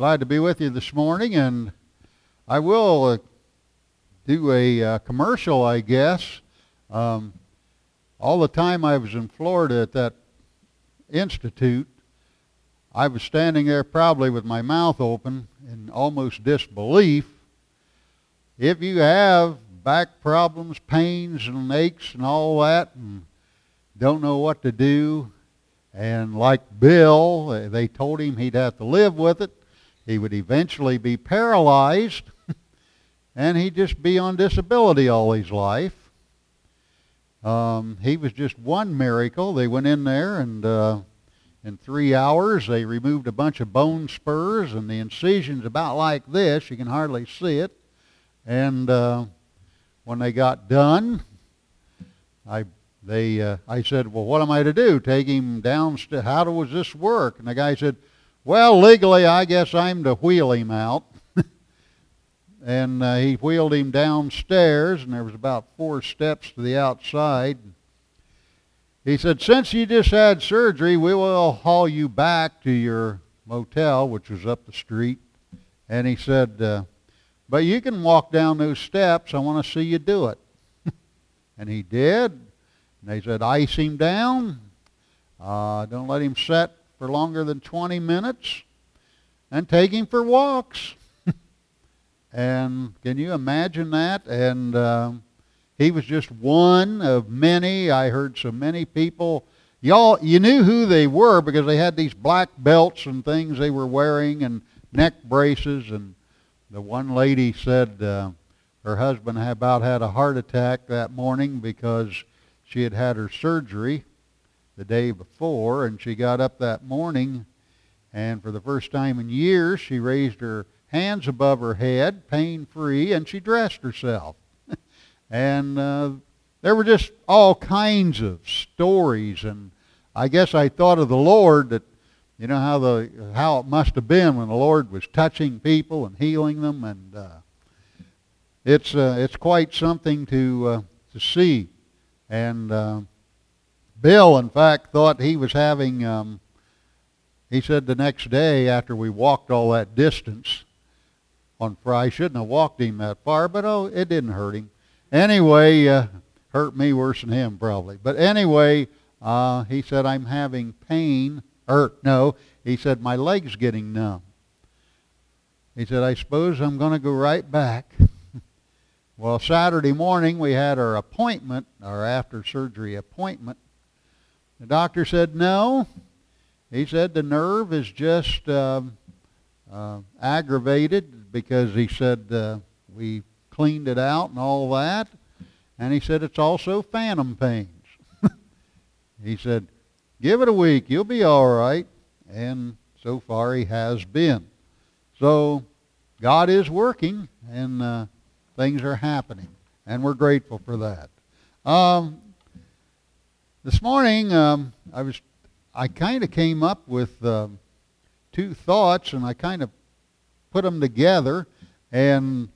glad to be with you this morning, and I will uh, do a uh, commercial, I guess. Um, all the time I was in Florida at that institute, I was standing there probably with my mouth open in almost disbelief. If you have back problems, pains, and aches, and all that, and don't know what to do, and like Bill, they told him he'd have to live with it. He would eventually be paralyzed, and he'd just be on disability all his life. Um, he was just one miracle. They went in there, and uh, in three hours, they removed a bunch of bone spurs, and the incision's about like this. You can hardly see it. And uh, when they got done, I they uh, I said, well, what am I to do? Take him downstairs? How does this work? And the guy said, well, legally, I guess I'm to wheel him out. and uh, he wheeled him downstairs, and there was about four steps to the outside. He said, since you just had surgery, we will haul you back to your motel, which was up the street. And he said, uh, but you can walk down those steps. I want to see you do it. and he did. And they said, ice him down. Uh, don't let him set for longer than 20 minutes. And take him for walks. and can you imagine that? And um, he was just one of many. I heard so many people. Y'all, you knew who they were because they had these black belts and things they were wearing and neck braces. And the one lady said uh, her husband about had a heart attack that morning because she had had her surgery the day before, and she got up that morning, and for the first time in years, she raised her hands above her head, pain-free, and she dressed herself. and uh, there were just all kinds of stories, and I guess I thought of the Lord that, you know, how the how it must have been when the Lord was touching people and healing them, and uh, it's uh, it's quite something to uh, to see. And uh, Bill, in fact, thought he was having, um, he said the next day after we walked all that distance on Friday, shouldn't have walked him that far, but oh, it didn't hurt him. Anyway, uh, hurt me worse than him probably. But anyway, uh, he said, I'm having pain. Or, no, he said, my leg's getting numb. He said, I suppose I'm going to go right back. Well, Saturday morning we had our appointment, our after surgery appointment. The doctor said no. He said the nerve is just uh, uh, aggravated because he said uh, we cleaned it out and all that. And he said it's also phantom pains. he said, give it a week. You'll be all right. And so far he has been. So God is working and uh, things are happening, and we're grateful for that. Um, this morning, um, I was, I kind of came up with uh, two thoughts, and I kind of put them together. And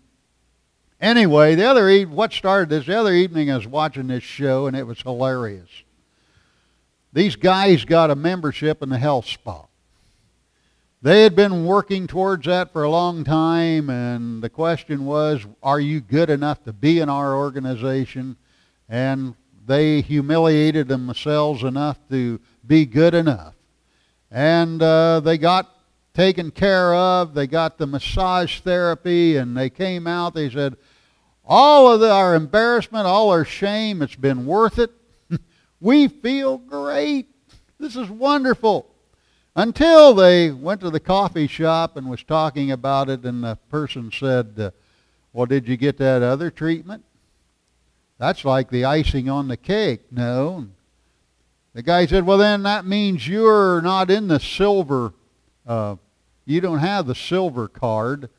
anyway, the other e- what started this the other evening, I was watching this show, and it was hilarious. These guys got a membership in the health spa. They had been working towards that for a long time, and the question was, are you good enough to be in our organization? And they humiliated themselves enough to be good enough. And uh, they got taken care of. They got the massage therapy, and they came out. They said, all of the, our embarrassment, all our shame, it's been worth it. we feel great. This is wonderful. Until they went to the coffee shop and was talking about it, and the person said, uh, well, did you get that other treatment? That's like the icing on the cake. No. The guy said, well, then that means you're not in the silver, uh, you don't have the silver card.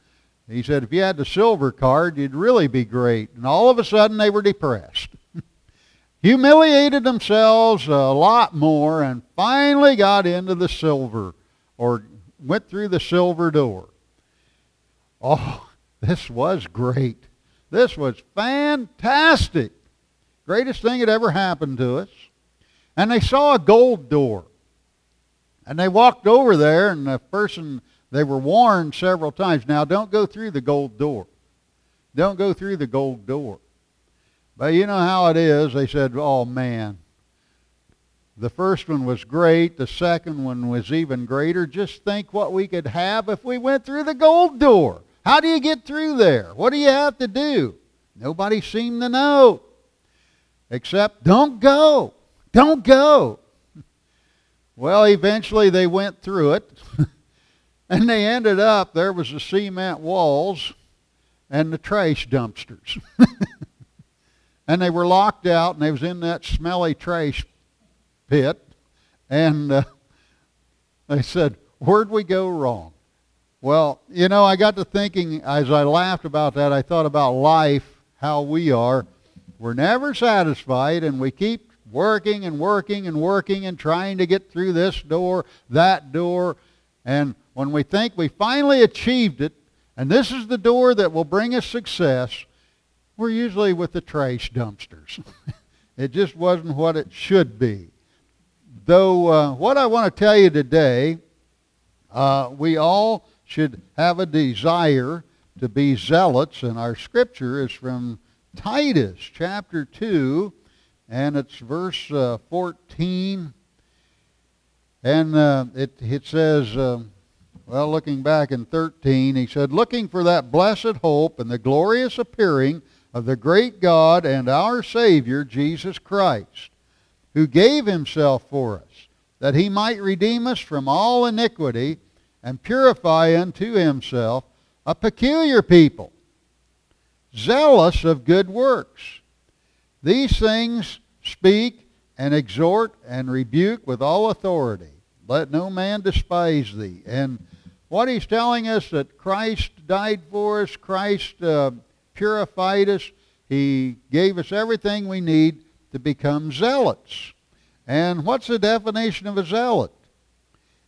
He said, if you had the silver card, you'd really be great. And all of a sudden, they were depressed humiliated themselves a lot more and finally got into the silver or went through the silver door. Oh, this was great. This was fantastic. Greatest thing that ever happened to us. And they saw a gold door. And they walked over there, and the person they were warned several times. Now, don't go through the gold door. Don't go through the gold door. But you know how it is. They said, oh, man, the first one was great. The second one was even greater. Just think what we could have if we went through the gold door. How do you get through there? What do you have to do? Nobody seemed to know. Except, don't go. Don't go. Well, eventually they went through it. and they ended up, there was the cement walls and the trash dumpsters. and they were locked out, and they was in that smelly trash pit, and uh, they said, where'd we go wrong? Well, you know, I got to thinking as I laughed about that, I thought about life, how we are. We're never satisfied, and we keep working and working and working and trying to get through this door, that door. And when we think we finally achieved it, and this is the door that will bring us success, we're usually with the trash dumpsters. it just wasn't what it should be. Though uh, what I want to tell you today, uh, we all should have a desire to be zealots, and our scripture is from Titus chapter 2, and it's verse uh, 14. And uh, it, it says, uh, well, looking back in 13, he said, Looking for that blessed hope and the glorious appearing of the great God and our Savior, Jesus Christ who gave himself for us, that he might redeem us from all iniquity and purify unto himself a peculiar people, zealous of good works. These things speak and exhort and rebuke with all authority. Let no man despise thee. And what he's telling us that Christ died for us, Christ uh, purified us, he gave us everything we need to become zealots. And what's the definition of a zealot?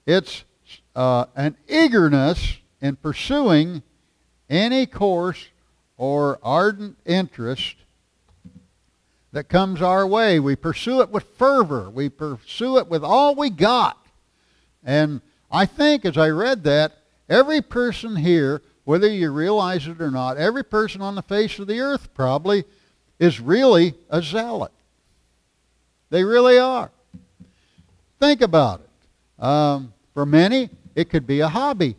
It's uh, an eagerness in pursuing any course or ardent interest that comes our way. We pursue it with fervor. We pursue it with all we got. And I think as I read that, every person here, whether you realize it or not, every person on the face of the earth probably is really a zealot. They really are. Think about it. Um, for many, it could be a hobby.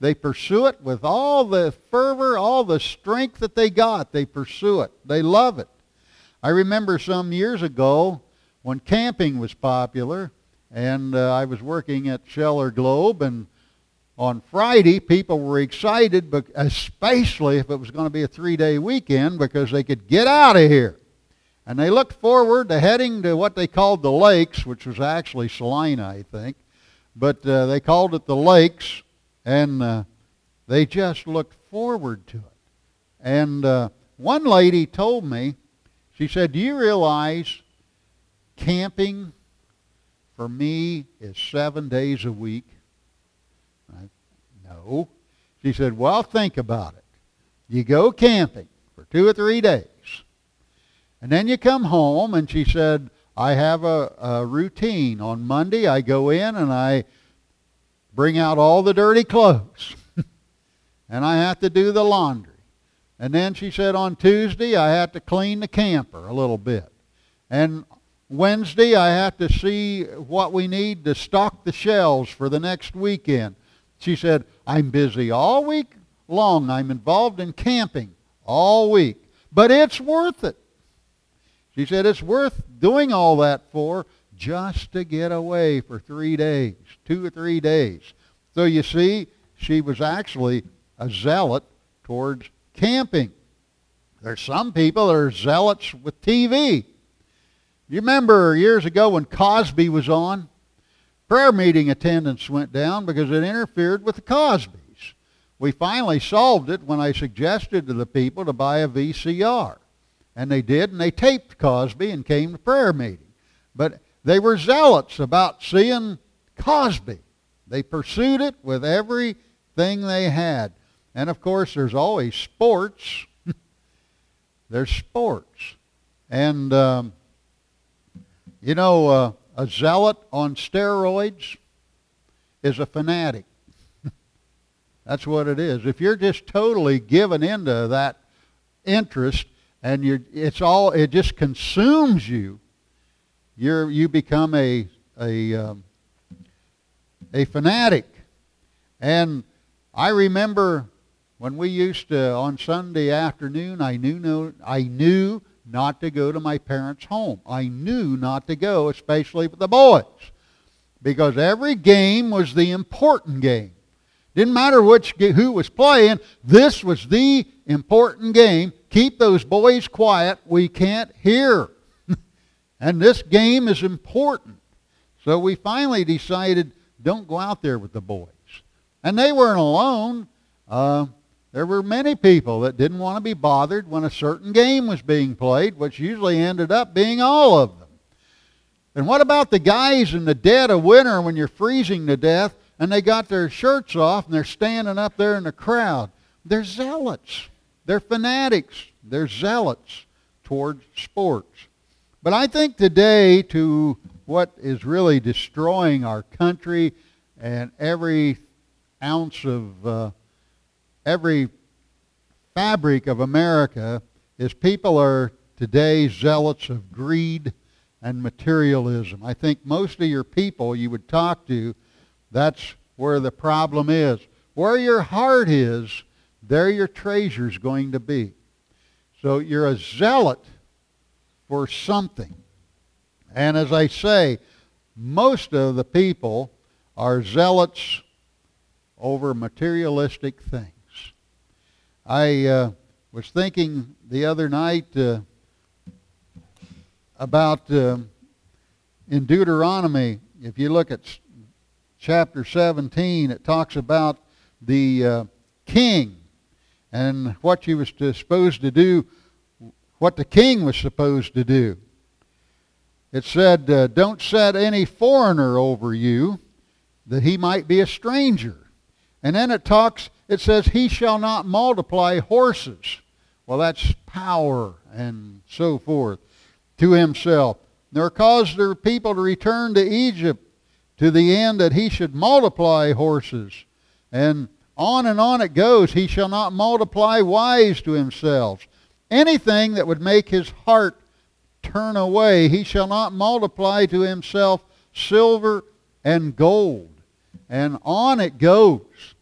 They pursue it with all the fervor, all the strength that they got. They pursue it. They love it. I remember some years ago when camping was popular, and uh, I was working at Sheller Globe, and on Friday, people were excited, but especially if it was going to be a three-day weekend, because they could get out of here. And they looked forward to heading to what they called the lakes, which was actually Salina, I think. But uh, they called it the lakes, and uh, they just looked forward to it. And uh, one lady told me, she said, do you realize camping for me is seven days a week? I, no. She said, well, think about it. You go camping for two or three days. And then you come home, and she said, I have a, a routine. On Monday, I go in and I bring out all the dirty clothes. and I have to do the laundry. And then she said on Tuesday, I have to clean the camper a little bit. And Wednesday, I have to see what we need to stock the shelves for the next weekend. She said, I'm busy all week long. I'm involved in camping all week. But it's worth it. She said it's worth doing all that for just to get away for three days, two or three days. So you see, she was actually a zealot towards camping. There's some people that are zealots with TV. You remember years ago when Cosby was on? Prayer meeting attendance went down because it interfered with the Cosbys. We finally solved it when I suggested to the people to buy a VCR. And they did, and they taped Cosby and came to prayer meeting. But they were zealots about seeing Cosby. They pursued it with everything they had. And of course, there's always sports. there's sports. And, um, you know, uh, a zealot on steroids is a fanatic. That's what it is. If you're just totally given into that interest and you're, it's all, it just consumes you, you're, you become a, a, um, a fanatic. And I remember when we used to, on Sunday afternoon, I knew, no, I knew not to go to my parents' home. I knew not to go, especially with the boys, because every game was the important game. Didn't matter which who was playing. This was the important game. Keep those boys quiet. We can't hear. and this game is important. So we finally decided, don't go out there with the boys. And they weren't alone. Uh, there were many people that didn't want to be bothered when a certain game was being played, which usually ended up being all of them. And what about the guys in the dead of winter when you're freezing to death and they got their shirts off and they're standing up there in the crowd? They're zealots. They're fanatics. They're zealots toward sports. But I think today to what is really destroying our country and every ounce of uh, every fabric of America is people are today zealots of greed and materialism. I think most of your people you would talk to, that's where the problem is. Where your heart is, there your treasure's going to be. So you're a zealot for something. And as I say, most of the people are zealots over materialistic things. I uh, was thinking the other night uh, about uh, in Deuteronomy, if you look at chapter 17, it talks about the uh, king and what he was supposed to do, what the king was supposed to do. It said, uh, don't set any foreigner over you that he might be a stranger. And then it talks it says, He shall not multiply horses. Well, that's power and so forth to himself, nor cause their people to return to Egypt to the end that he should multiply horses. And on and on it goes. He shall not multiply wise to himself. Anything that would make his heart turn away, he shall not multiply to himself silver and gold. And on it goes.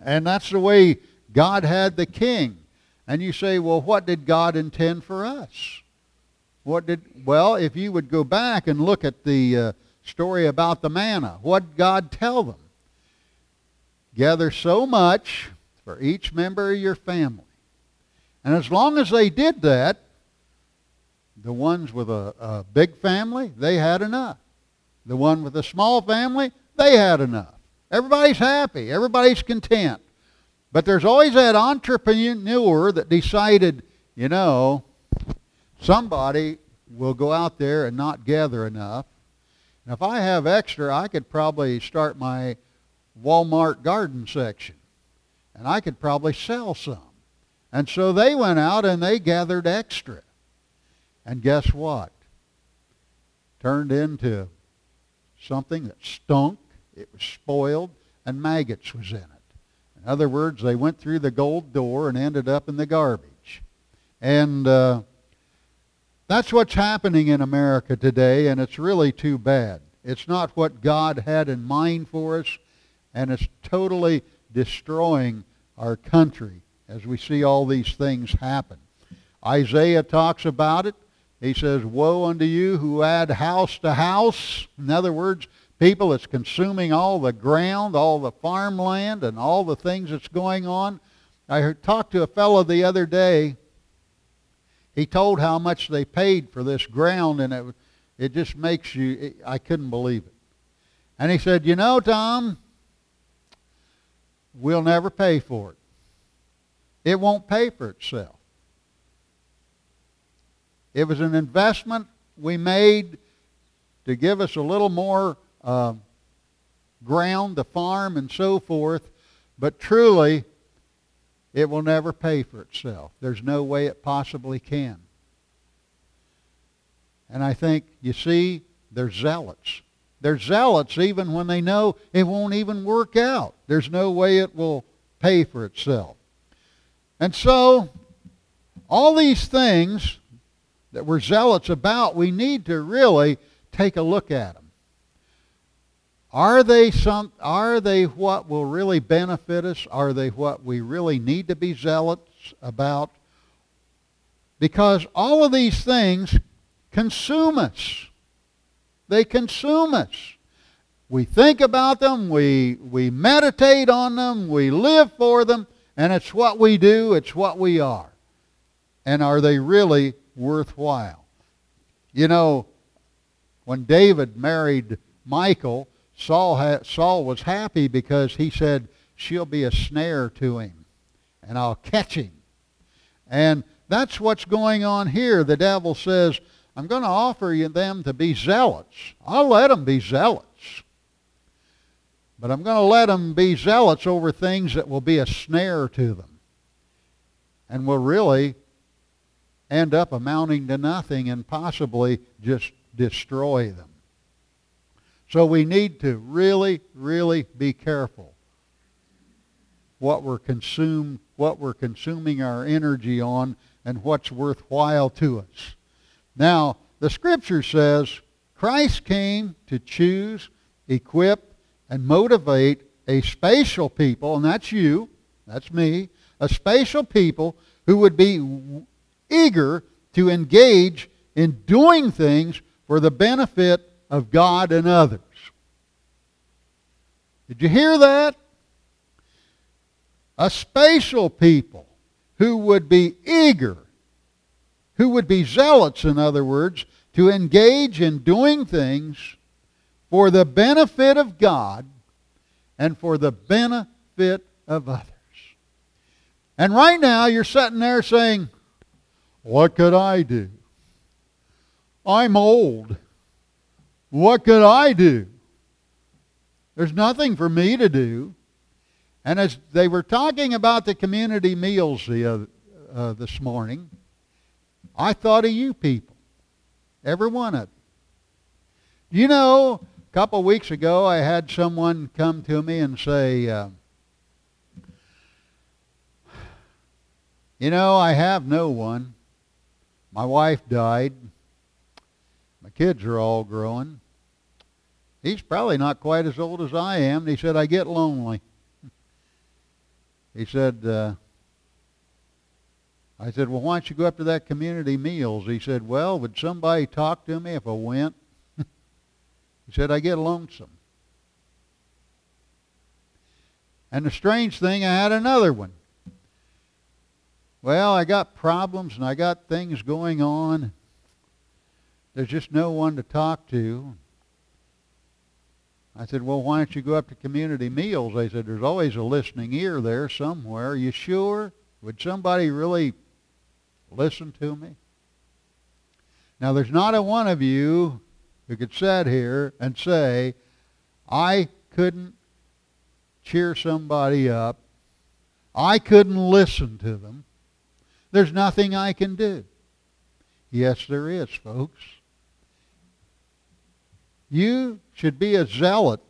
And that's the way God had the king. And you say, well, what did God intend for us? What did, well, if you would go back and look at the uh, story about the manna, what did God tell them? Gather so much for each member of your family. And as long as they did that, the ones with a, a big family, they had enough. The one with a small family, they had enough. Everybody's happy. Everybody's content. But there's always that entrepreneur that decided, you know, somebody will go out there and not gather enough. And if I have extra, I could probably start my Walmart garden section. And I could probably sell some. And so they went out and they gathered extra. And guess what? Turned into something that stunk it was spoiled, and maggots was in it. In other words, they went through the gold door and ended up in the garbage. And uh, that's what's happening in America today, and it's really too bad. It's not what God had in mind for us, and it's totally destroying our country as we see all these things happen. Isaiah talks about it. He says, Woe unto you who add house to house. In other words, people that's consuming all the ground, all the farmland, and all the things that's going on. I heard, talked to a fellow the other day. He told how much they paid for this ground, and it, it just makes you, it, I couldn't believe it. And he said, you know, Tom, we'll never pay for it. It won't pay for itself. It was an investment we made to give us a little more uh, ground, the farm, and so forth. But truly, it will never pay for itself. There's no way it possibly can. And I think, you see, they're zealots. They're zealots even when they know it won't even work out. There's no way it will pay for itself. And so, all these things that we're zealots about, we need to really take a look at them. Are they some are they what will really benefit us? Are they what we really need to be zealots about? Because all of these things consume us. They consume us. We think about them, we, we meditate on them, we live for them, and it's what we do, it's what we are. And are they really worthwhile? You know, when David married Michal, Saul, ha- Saul was happy because he said, she'll be a snare to him, and I'll catch him. And that's what's going on here. The devil says, I'm going to offer you them to be zealots. I'll let them be zealots. But I'm going to let them be zealots over things that will be a snare to them and will really end up amounting to nothing and possibly just destroy them. So we need to really, really be careful what we're consumed, what we're consuming our energy on and what's worthwhile to us. Now, the scripture says Christ came to choose, equip, and motivate a spatial people, and that's you, that's me, a spatial people who would be eager to engage in doing things for the benefit of God and others. Did you hear that? A spatial people who would be eager, who would be zealots, in other words, to engage in doing things for the benefit of God and for the benefit of others. And right now you're sitting there saying, What could I do? I'm old. What could I do? There's nothing for me to do. And as they were talking about the community meals the, uh, uh, this morning, I thought of you people. Every one of you. You know, a couple of weeks ago, I had someone come to me and say, uh, You know, I have no one. My wife died. My kids are all growing. He's probably not quite as old as I am. And He said, I get lonely. He said, uh, I said, well, why don't you go up to that community meals? He said, well, would somebody talk to me if I went? he said, I get lonesome. And the strange thing, I had another one. Well, I got problems and I got things going on. There's just no one to talk to. I said, well, why don't you go up to community meals? They said, there's always a listening ear there somewhere. Are you sure? Would somebody really listen to me? Now, there's not a one of you who could sit here and say, I couldn't cheer somebody up. I couldn't listen to them. There's nothing I can do. Yes, there is, folks. You should be a zealot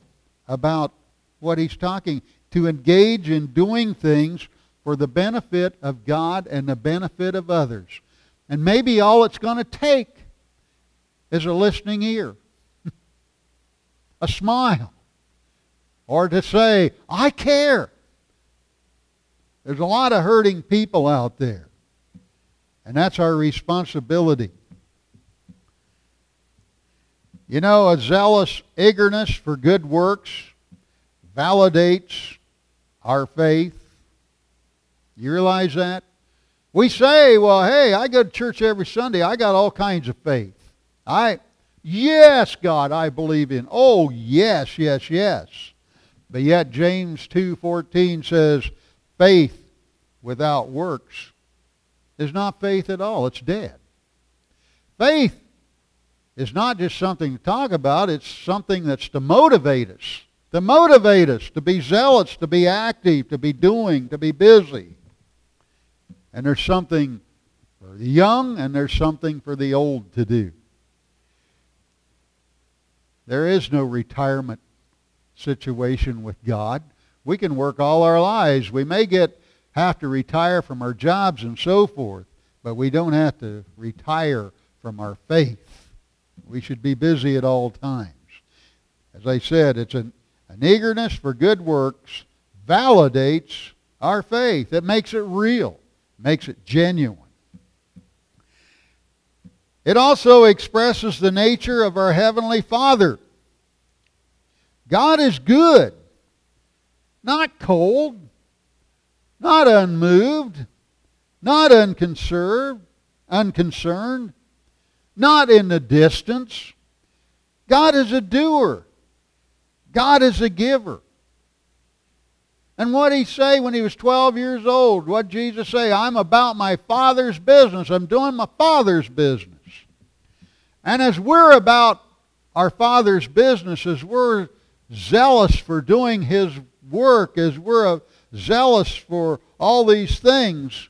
about what he's talking, to engage in doing things for the benefit of God and the benefit of others. And maybe all it's going to take is a listening ear, a smile, or to say, I care. There's a lot of hurting people out there. And that's our responsibility. You know, a zealous eagerness for good works validates our faith. You realize that? We say, well, hey, I go to church every Sunday. I got all kinds of faith. I, yes, God, I believe in. Oh, yes, yes, yes. But yet James 2.14 says, faith without works is not faith at all. It's dead. Faith is not just something to talk about, it's something that's to motivate us. To motivate us, to be zealous, to be active, to be doing, to be busy. And there's something for the young and there's something for the old to do. There is no retirement situation with God. We can work all our lives. We may get have to retire from our jobs and so forth, but we don't have to retire from our faith. We should be busy at all times. As I said, it's an, an eagerness for good works validates our faith. It makes it real, makes it genuine. It also expresses the nature of our Heavenly Father. God is good, not cold, not unmoved, not unconcerned, unconcerned, not in the distance. God is a doer. God is a giver. And what did he say when he was 12 years old? What Jesus say? I'm about my Father's business. I'm doing my Father's business. And as we're about our Father's business, as we're zealous for doing His work, as we're zealous for all these things,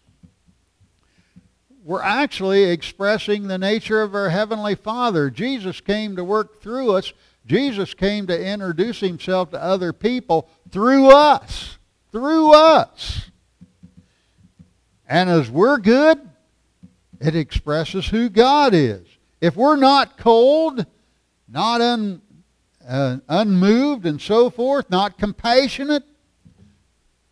we're actually expressing the nature of our Heavenly Father. Jesus came to work through us. Jesus came to introduce himself to other people through us. Through us. And as we're good, it expresses who God is. If we're not cold, not un, uh, unmoved and so forth, not compassionate,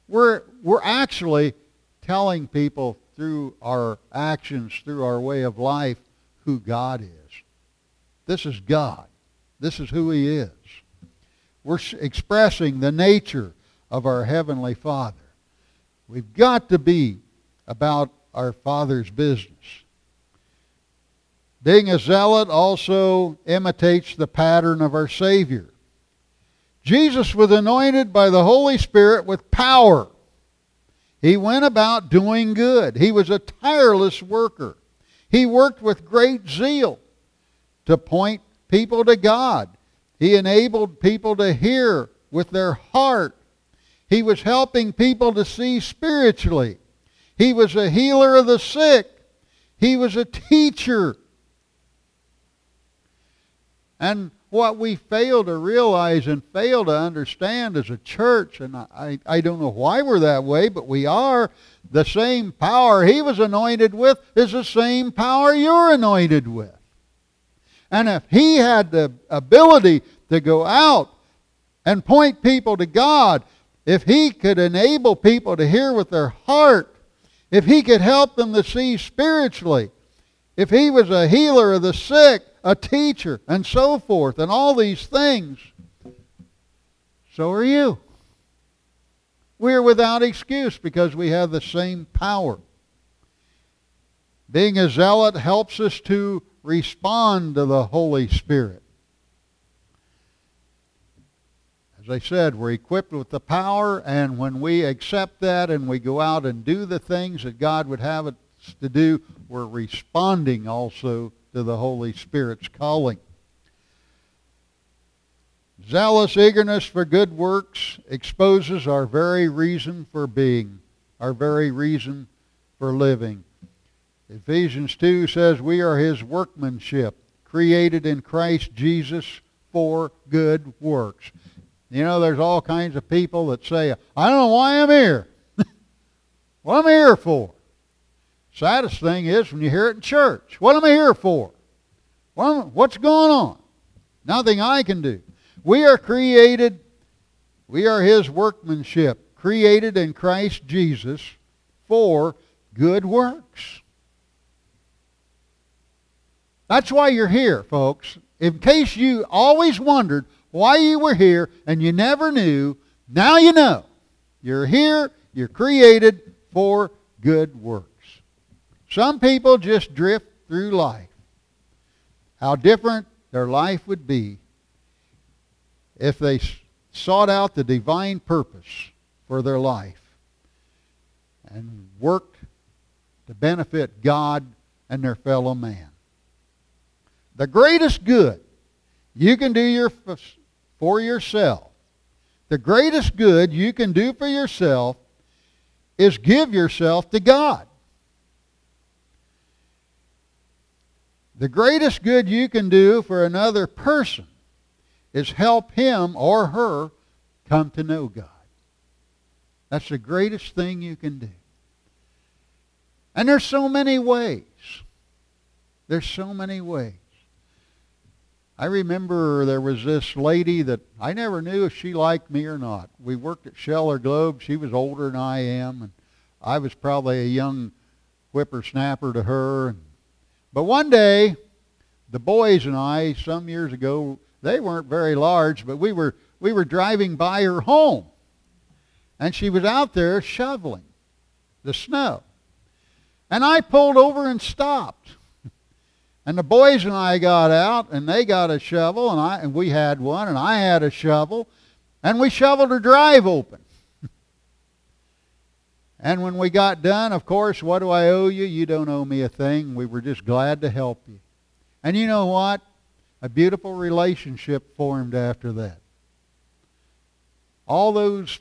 we're, we're actually telling people through our actions, through our way of life, who God is. This is God. This is who he is. We're expressing the nature of our Heavenly Father. We've got to be about our Father's business. Being a zealot also imitates the pattern of our Savior. Jesus was anointed by the Holy Spirit with power. He went about doing good. He was a tireless worker. He worked with great zeal to point people to God. He enabled people to hear with their heart. He was helping people to see spiritually. He was a healer of the sick. He was a teacher. And what we fail to realize and fail to understand as a church, and I, I don't know why we're that way, but we are, the same power he was anointed with is the same power you're anointed with. And if he had the ability to go out and point people to God, if he could enable people to hear with their heart, if he could help them to see spiritually, if he was a healer of the sick, a teacher, and so forth, and all these things, so are you. We are without excuse because we have the same power. Being a zealot helps us to respond to the Holy Spirit. As I said, we're equipped with the power, and when we accept that and we go out and do the things that God would have us to do, we're responding also to the Holy Spirit's calling. Zealous eagerness for good works exposes our very reason for being, our very reason for living. Ephesians 2 says we are his workmanship, created in Christ Jesus for good works. You know, there's all kinds of people that say, I don't know why I'm here. what am I here for? Saddest thing is when you hear it in church. What am I here for? what's going on? Nothing I can do. We are created, we are his workmanship, created in Christ Jesus for good works. That's why you're here, folks. In case you always wondered why you were here and you never knew, now you know. You're here, you're created for good works. Some people just drift through life. How different their life would be if they sought out the divine purpose for their life and worked to benefit God and their fellow man. The greatest good you can do your, for yourself, the greatest good you can do for yourself is give yourself to God. The greatest good you can do for another person is help him or her come to know God. That's the greatest thing you can do. And there's so many ways. There's so many ways. I remember there was this lady that I never knew if she liked me or not. We worked at Sheller Globe. She was older than I am, and I was probably a young whippersnapper to her. But one day, the boys and I, some years ago, they weren't very large, but we were we were driving by her home, and she was out there shoveling the snow. And I pulled over and stopped. And the boys and I got out, and they got a shovel, and I and we had one, and I had a shovel, and we shoveled her drive open. and when we got done, of course, what do I owe you? You don't owe me a thing. We were just glad to help you. And you know what? A beautiful relationship formed after that. All those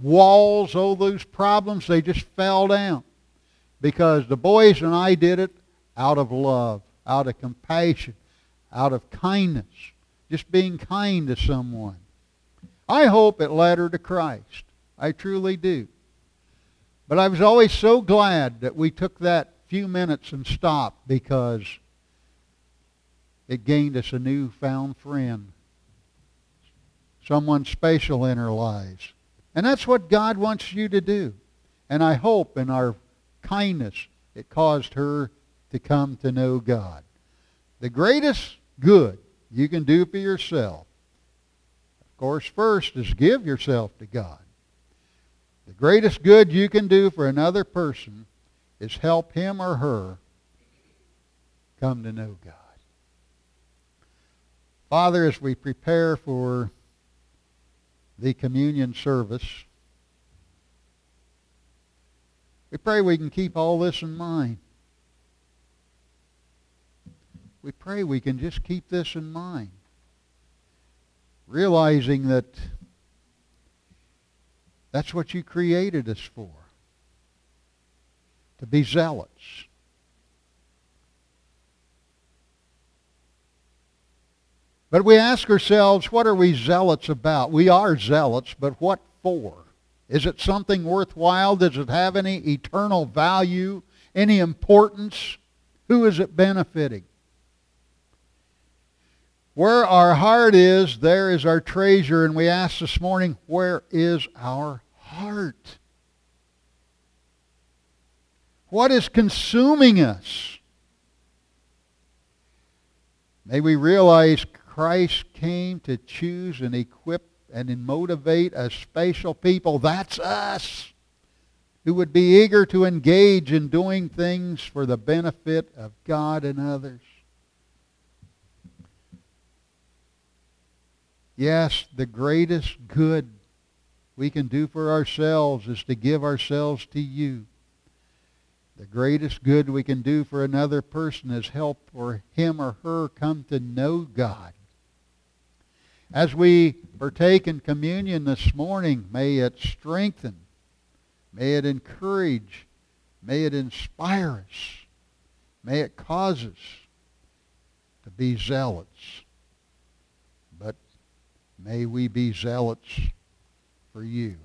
walls, all those problems, they just fell down because the boys and I did it out of love out of compassion, out of kindness, just being kind to someone. I hope it led her to Christ. I truly do. But I was always so glad that we took that few minutes and stopped because it gained us a newfound friend. Someone special in our lives. And that's what God wants you to do. And I hope in our kindness it caused her to come to know God. The greatest good you can do for yourself, of course, first is give yourself to God. The greatest good you can do for another person is help him or her come to know God. Father, as we prepare for the communion service, we pray we can keep all this in mind we pray we can just keep this in mind. Realizing that that's what you created us for. To be zealots. But we ask ourselves, what are we zealots about? We are zealots, but what for? Is it something worthwhile? Does it have any eternal value? Any importance? Who is it benefiting? Where our heart is, there is our treasure. And we ask this morning, where is our heart? What is consuming us? May we realize Christ came to choose and equip and motivate a special people. That's us who would be eager to engage in doing things for the benefit of God and others. Yes, the greatest good we can do for ourselves is to give ourselves to you. The greatest good we can do for another person is help for him or her come to know God. As we partake in communion this morning, may it strengthen, may it encourage, may it inspire us, may it cause us to be zealots May we be zealots for you.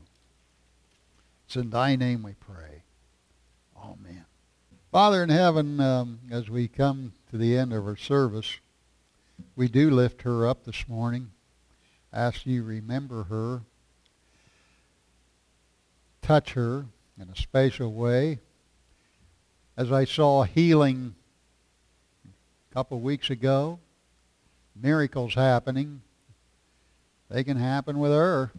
It's in thy name we pray. Amen. Father in heaven, um, as we come to the end of our service, we do lift her up this morning. Ask you remember her. Touch her in a special way. As I saw healing a couple weeks ago, miracles happening they can happen with her.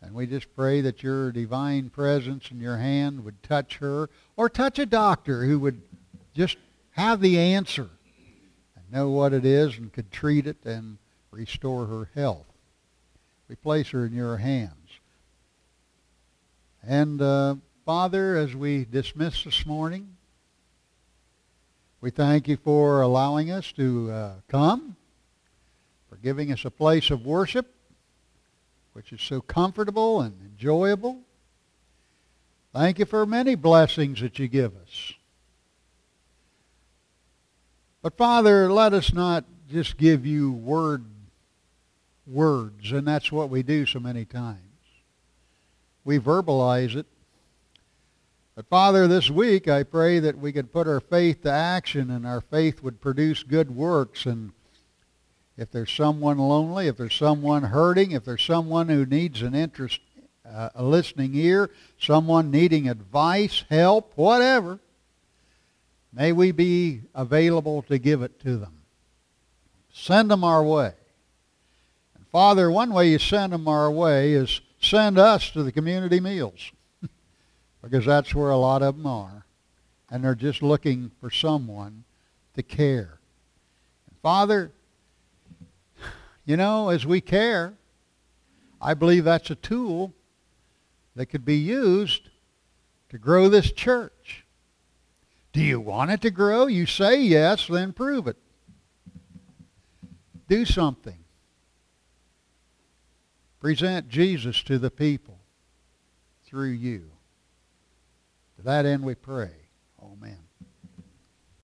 And we just pray that your divine presence and your hand would touch her or touch a doctor who would just have the answer and know what it is and could treat it and restore her health. We place her in your hands. And uh, Father, as we dismiss this morning, we thank you for allowing us to uh, come giving us a place of worship which is so comfortable and enjoyable. Thank you for many blessings that you give us. But Father, let us not just give you word words, and that's what we do so many times. We verbalize it. But Father, this week I pray that we could put our faith to action and our faith would produce good works. And if there's someone lonely, if there's someone hurting, if there's someone who needs an interest, uh, a listening ear, someone needing advice, help, whatever, may we be available to give it to them. Send them our way. And Father, one way you send them our way is send us to the community meals because that's where a lot of them are. And they're just looking for someone to care. And Father, you know, as we care, I believe that's a tool that could be used to grow this church. Do you want it to grow? You say yes, then prove it. Do something. Present Jesus to the people through you. To that end we pray.